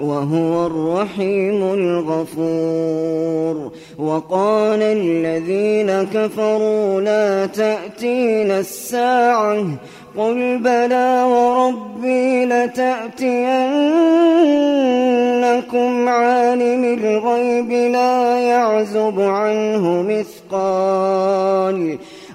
وهو الرحيم الغفور. وقال الذين كفروا لا تأتينا الساعة. قل بلى وربي لتأتينكم عالم الغيب لا يعزب عنه مثقال.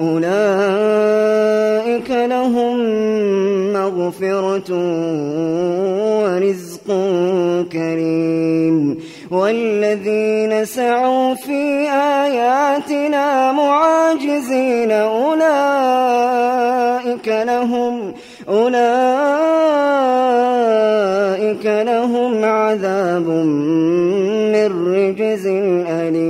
أولئك لهم مغفرة ورزق كريم والذين سعوا في آياتنا معاجزين أولئك لهم أولئك لهم عذاب من رجز أليم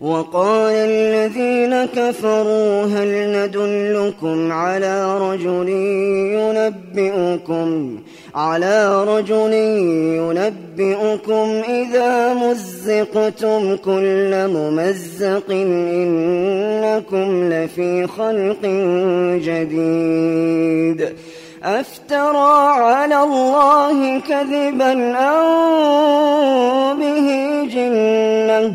وقال الذين كفروا هل ندلكم على رجل ينبئكم على رجل ينبئكم إذا مزقتم كل ممزق إنكم لفي خلق جديد أفترى على الله كذبا أو به جنة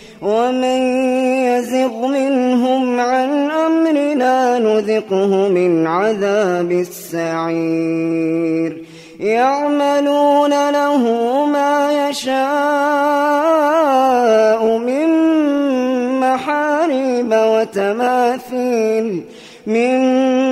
ومن يزغ منهم عن أمرنا نذقه من عذاب السعير. يعملون له ما يشاء من محاريب وتماثيل من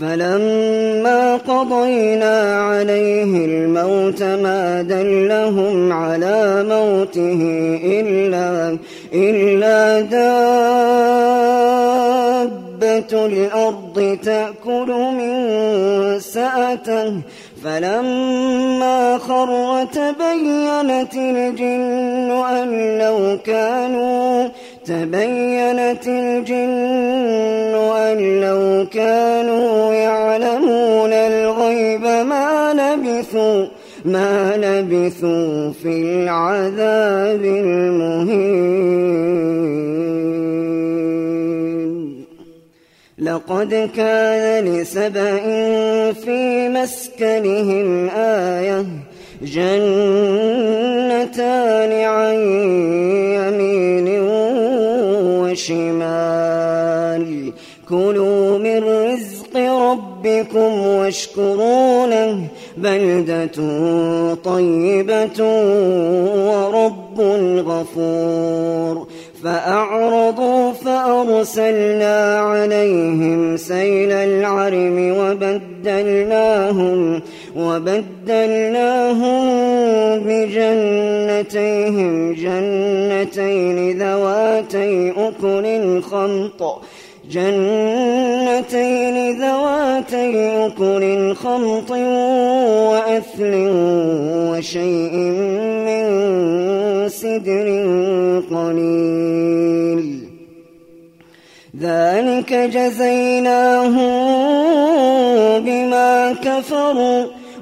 فلما قضينا عليه الموت ما دلهم على موته إلا, إلا دابة الأرض تأكل من سأته. فلما خر تبينت الجن أن لو كانوا تبينت الجن أن لو كانوا يعلمون الغيب ما لبثوا ما لبثوا في العذاب المهين. لقد كان لسبأ في مسكنهم آية جنتان ربكم واشكروا له بلدة طيبة ورب غفور. فأعرضوا فأرسلنا عليهم سيل العرم وبدلناهم وبدلناهم بجنتيهم جنتين ذواتي أكل خمط جنتين ذواتي أكل خمط وأثل وشيء من سدر قليل. ذلك جزيناهم بما كفروا.